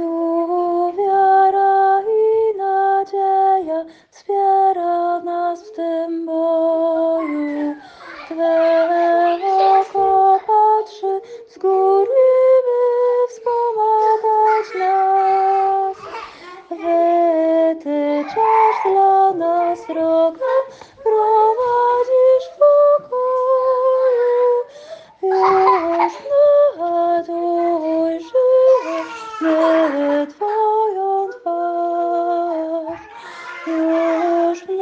tu wiara i nadzieja wspiera nas w tym boju. Twe oko patrzy z góry, by wspomagać nas. Wytyczasz dla nas drogę. Twoją twarz. Już mi